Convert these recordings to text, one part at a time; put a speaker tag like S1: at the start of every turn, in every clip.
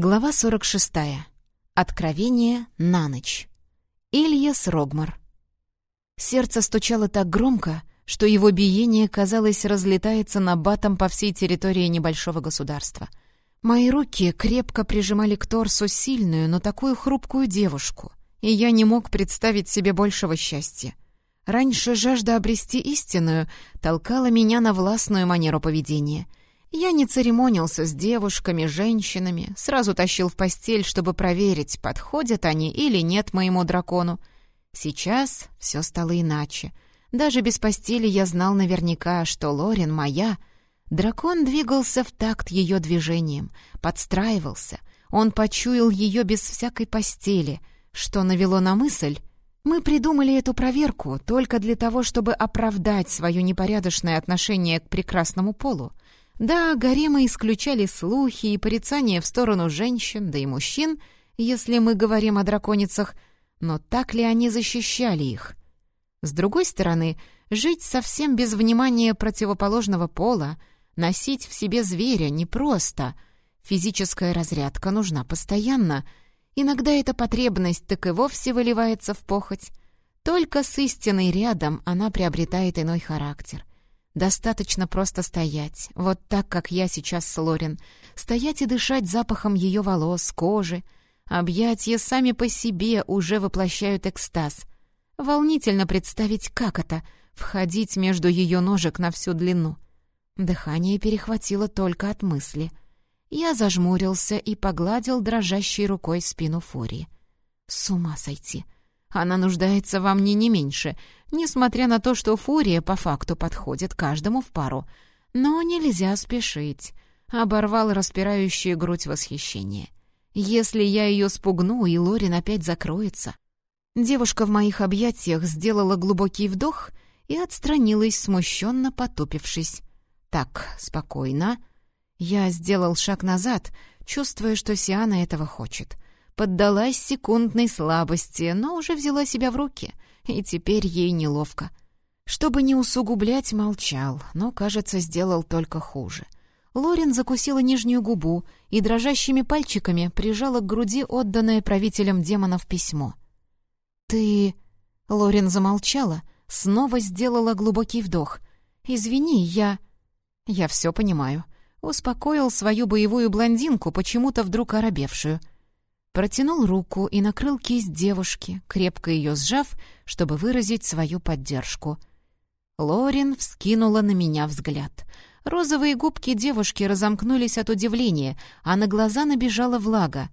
S1: Глава 46. Откровение на ночь. Ильяс Рогмар. Сердце стучало так громко, что его биение, казалось, разлетается на батом по всей территории небольшого государства. Мои руки крепко прижимали к торсу сильную, но такую хрупкую девушку, и я не мог представить себе большего счастья. Раньше жажда обрести истинную толкала меня на властную манеру поведения — я не церемонился с девушками, женщинами, сразу тащил в постель, чтобы проверить, подходят они или нет моему дракону. Сейчас все стало иначе. Даже без постели я знал наверняка, что Лорин моя. Дракон двигался в такт ее движением, подстраивался. Он почуял ее без всякой постели, что навело на мысль, мы придумали эту проверку только для того, чтобы оправдать свое непорядочное отношение к прекрасному полу. Да, гаремы исключали слухи и порицания в сторону женщин, да и мужчин, если мы говорим о драконицах, но так ли они защищали их? С другой стороны, жить совсем без внимания противоположного пола, носить в себе зверя непросто. Физическая разрядка нужна постоянно. Иногда эта потребность так и вовсе выливается в похоть. Только с истиной рядом она приобретает иной характер. Достаточно просто стоять, вот так, как я сейчас с Лорин. Стоять и дышать запахом ее волос, кожи. Объятия сами по себе уже воплощают экстаз. Волнительно представить, как это — входить между ее ножек на всю длину. Дыхание перехватило только от мысли. Я зажмурился и погладил дрожащей рукой спину Фурии. С ума сойти! Она нуждается во мне не меньше, несмотря на то, что фурия по факту подходит каждому в пару. Но нельзя спешить. Оборвал распирающую грудь восхищение. Если я ее спугну, и Лорин опять закроется. Девушка в моих объятиях сделала глубокий вдох и отстранилась, смущенно потупившись. «Так, спокойно». Я сделал шаг назад, чувствуя, что Сиана этого хочет — поддалась секундной слабости, но уже взяла себя в руки, и теперь ей неловко. Чтобы не усугублять, молчал, но, кажется, сделал только хуже. Лорин закусила нижнюю губу и дрожащими пальчиками прижала к груди отданное правителем демонов письмо. «Ты...» — Лорин замолчала, снова сделала глубокий вдох. «Извини, я...» «Я все понимаю». Успокоил свою боевую блондинку, почему-то вдруг оробевшую — Протянул руку и накрыл кисть девушки, крепко ее сжав, чтобы выразить свою поддержку. Лорин вскинула на меня взгляд. Розовые губки девушки разомкнулись от удивления, а на глаза набежала влага.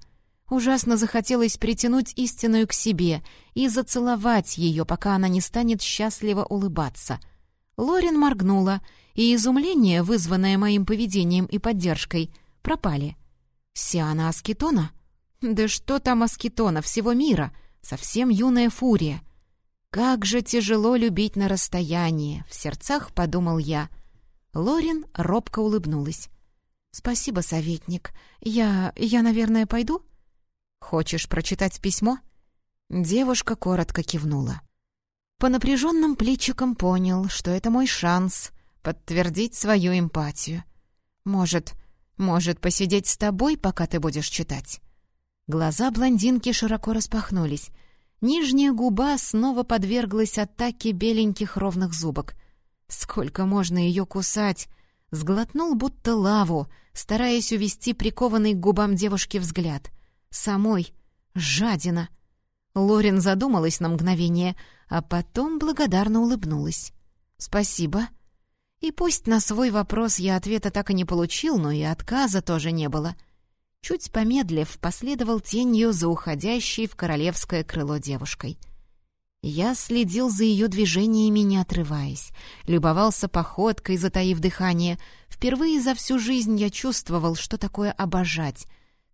S1: Ужасно захотелось притянуть истинную к себе и зацеловать ее, пока она не станет счастливо улыбаться. Лорин моргнула, и изумление, вызванное моим поведением и поддержкой, пропали. «Сиана Аскетона?» Да что там аскетона всего мира? Совсем юная фурия. Как же тяжело любить на расстоянии, в сердцах подумал я. Лорин робко улыбнулась. «Спасибо, советник. Я... я, наверное, пойду?» «Хочешь прочитать письмо?» Девушка коротко кивнула. По напряженным плечикам понял, что это мой шанс подтвердить свою эмпатию. «Может, может, посидеть с тобой, пока ты будешь читать?» Глаза блондинки широко распахнулись. Нижняя губа снова подверглась атаке беленьких ровных зубок. Сколько можно ее кусать? Сглотнул будто лаву, стараясь увести прикованный к губам девушки взгляд. Самой. Жадина. Лорин задумалась на мгновение, а потом благодарно улыбнулась. «Спасибо». И пусть на свой вопрос я ответа так и не получил, но и отказа тоже не было — Чуть помедлив, последовал тенью за уходящей в королевское крыло девушкой. Я следил за ее движениями, не отрываясь, любовался походкой, затаив дыхание. Впервые за всю жизнь я чувствовал, что такое обожать.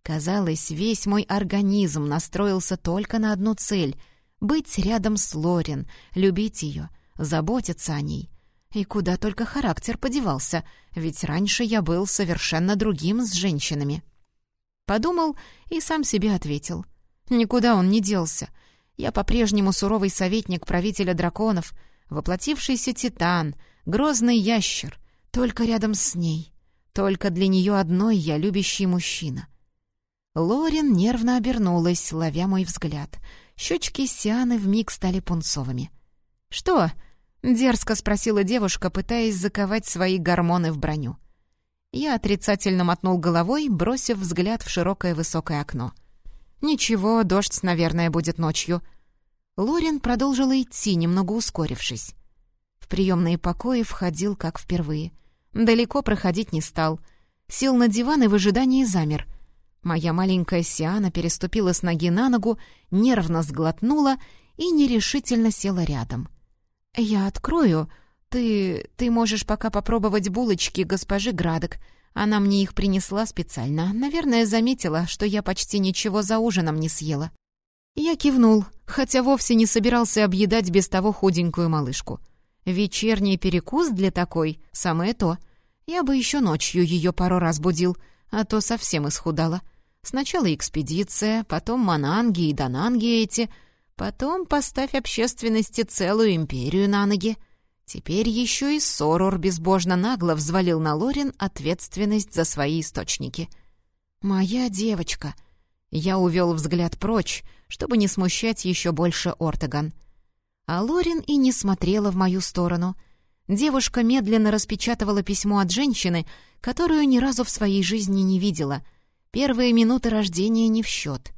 S1: Казалось, весь мой организм настроился только на одну цель — быть рядом с Лорин, любить ее, заботиться о ней. И куда только характер подевался, ведь раньше я был совершенно другим с женщинами. Подумал и сам себе ответил. Никуда он не делся. Я по-прежнему суровый советник правителя драконов, воплотившийся титан, грозный ящер, только рядом с ней. Только для нее одной я любящий мужчина. Лорин нервно обернулась, ловя мой взгляд. Щечки Сианы вмиг стали пунцовыми. «Что?» — дерзко спросила девушка, пытаясь заковать свои гормоны в броню. Я отрицательно мотнул головой, бросив взгляд в широкое высокое окно. «Ничего, дождь, наверное, будет ночью». Лорин продолжила идти, немного ускорившись. В приемные покои входил как впервые. Далеко проходить не стал. Сел на диван и в ожидании замер. Моя маленькая Сиана переступила с ноги на ногу, нервно сглотнула и нерешительно села рядом. «Я открою. Ты... ты можешь пока попробовать булочки госпожи Градок. Она мне их принесла специально. Наверное, заметила, что я почти ничего за ужином не съела». Я кивнул, хотя вовсе не собирался объедать без того худенькую малышку. Вечерний перекус для такой — самое то. Я бы еще ночью ее пару раз будил, а то совсем исхудала. Сначала экспедиция, потом мананги и донанги эти, потом поставь общественности целую империю на ноги. Теперь еще и Сорор безбожно нагло взвалил на Лорин ответственность за свои источники. «Моя девочка!» Я увел взгляд прочь, чтобы не смущать еще больше Ортеган. А Лорин и не смотрела в мою сторону. Девушка медленно распечатывала письмо от женщины, которую ни разу в своей жизни не видела. Первые минуты рождения не в счет.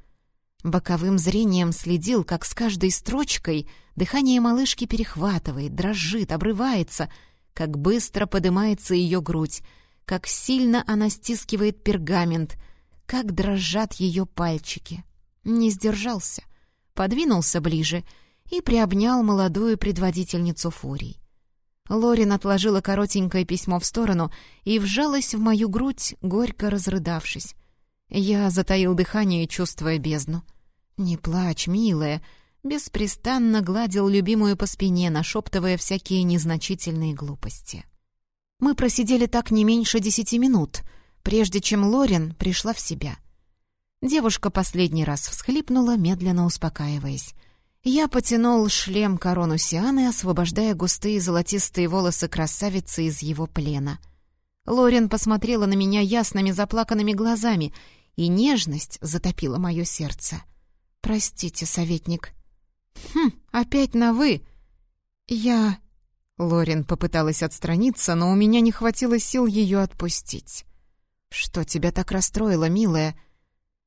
S1: Боковым зрением следил, как с каждой строчкой дыхание малышки перехватывает, дрожит, обрывается, как быстро поднимается ее грудь, как сильно она стискивает пергамент, как дрожат ее пальчики. Не сдержался, подвинулся ближе — и приобнял молодую предводительницу фурий. Лорин отложила коротенькое письмо в сторону и вжалась в мою грудь, горько разрыдавшись. Я затаил дыхание, чувствуя бездну. «Не плачь, милая», беспрестанно гладил любимую по спине, нашептывая всякие незначительные глупости. Мы просидели так не меньше десяти минут, прежде чем Лорин пришла в себя. Девушка последний раз всхлипнула, медленно успокаиваясь. Я потянул шлем корону Сианы, освобождая густые золотистые волосы красавицы из его плена. Лорен посмотрела на меня ясными заплаканными глазами, и нежность затопила мое сердце. «Простите, советник». «Хм, опять на «вы». «Я...» Лорен попыталась отстраниться, но у меня не хватило сил ее отпустить. «Что тебя так расстроило, милая?»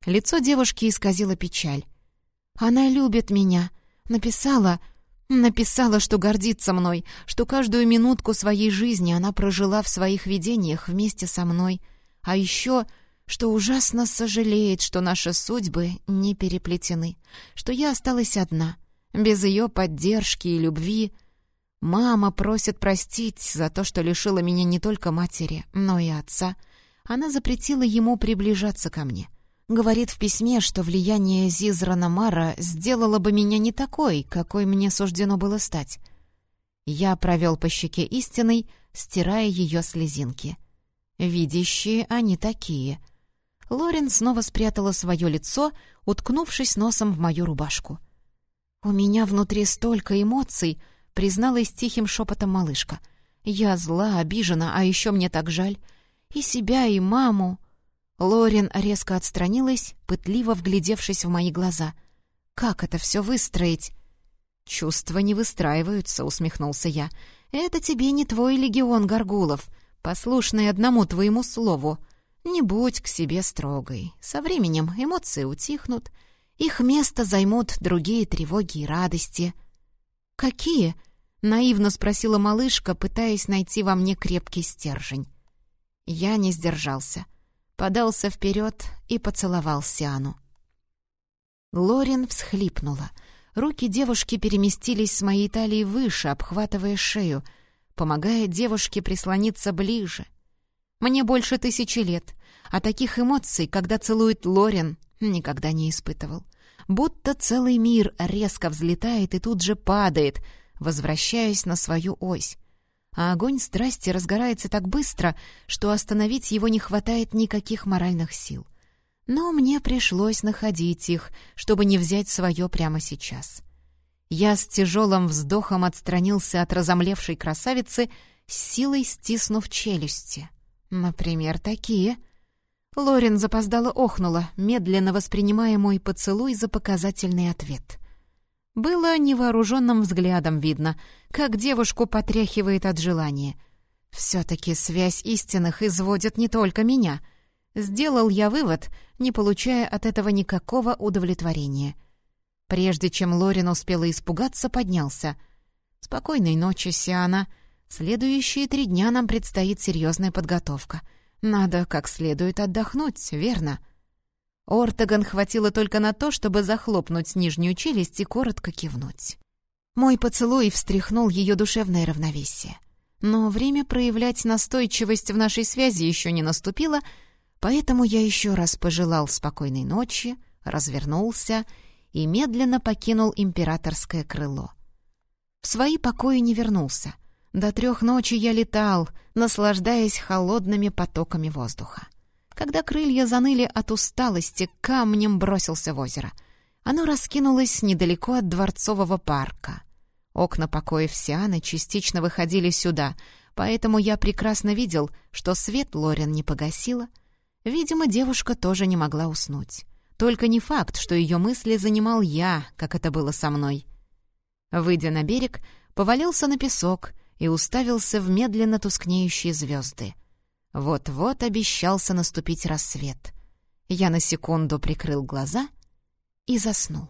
S1: Лицо девушки исказило печаль. «Она любит меня», Написала... Написала, что гордится мной, что каждую минутку своей жизни она прожила в своих видениях вместе со мной. А еще, что ужасно сожалеет, что наши судьбы не переплетены, что я осталась одна, без ее поддержки и любви. Мама просит простить за то, что лишила меня не только матери, но и отца. Она запретила ему приближаться ко мне. Говорит в письме, что влияние Зизрана Мара сделало бы меня не такой, какой мне суждено было стать. Я провел по щеке истиной, стирая ее слезинки. Видящие они такие. Лорен снова спрятала свое лицо, уткнувшись носом в мою рубашку. «У меня внутри столько эмоций», — призналась тихим шепотом малышка. «Я зла, обижена, а еще мне так жаль. И себя, и маму. Лорин резко отстранилась, пытливо вглядевшись в мои глаза. «Как это все выстроить?» «Чувства не выстраиваются», — усмехнулся я. «Это тебе не твой легион горгулов, послушный одному твоему слову. Не будь к себе строгой. Со временем эмоции утихнут, их место займут другие тревоги и радости». «Какие?» — наивно спросила малышка, пытаясь найти во мне крепкий стержень. Я не сдержался — подался вперед и поцеловал Сиану. Лорин всхлипнула. Руки девушки переместились с моей талии выше, обхватывая шею, помогая девушке прислониться ближе. Мне больше тысячи лет, а таких эмоций, когда целует Лорин, никогда не испытывал. Будто целый мир резко взлетает и тут же падает, возвращаясь на свою ось а огонь страсти разгорается так быстро, что остановить его не хватает никаких моральных сил. Но мне пришлось находить их, чтобы не взять свое прямо сейчас. Я с тяжелым вздохом отстранился от разомлевшей красавицы, силой стиснув челюсти. Например, такие. Лорен запоздало охнула, медленно воспринимая мой поцелуй за показательный ответ. Было невооруженным взглядом видно, как девушку потряхивает от желания. Все-таки связь истинных изводит не только меня. Сделал я вывод, не получая от этого никакого удовлетворения. Прежде чем Лорин успела испугаться, поднялся. «Спокойной ночи, Сиана. Следующие три дня нам предстоит серьезная подготовка. Надо как следует отдохнуть, верно?» Ортоган хватило только на то, чтобы захлопнуть нижнюю челюсть и коротко кивнуть. Мой поцелуй встряхнул ее душевное равновесие. Но время проявлять настойчивость в нашей связи еще не наступило, поэтому я еще раз пожелал спокойной ночи, развернулся и медленно покинул императорское крыло. В свои покои не вернулся. До трех ночи я летал, наслаждаясь холодными потоками воздуха. Когда крылья заныли от усталости, камнем бросился в озеро. Оно раскинулось недалеко от дворцового парка. Окна покоев Сианы частично выходили сюда, поэтому я прекрасно видел, что свет Лорен не погасила. Видимо, девушка тоже не могла уснуть. Только не факт, что ее мысли занимал я, как это было со мной. Выйдя на берег, повалился на песок и уставился в медленно тускнеющие звезды — вот-вот обещался наступить рассвет. Я на секунду прикрыл глаза и заснул.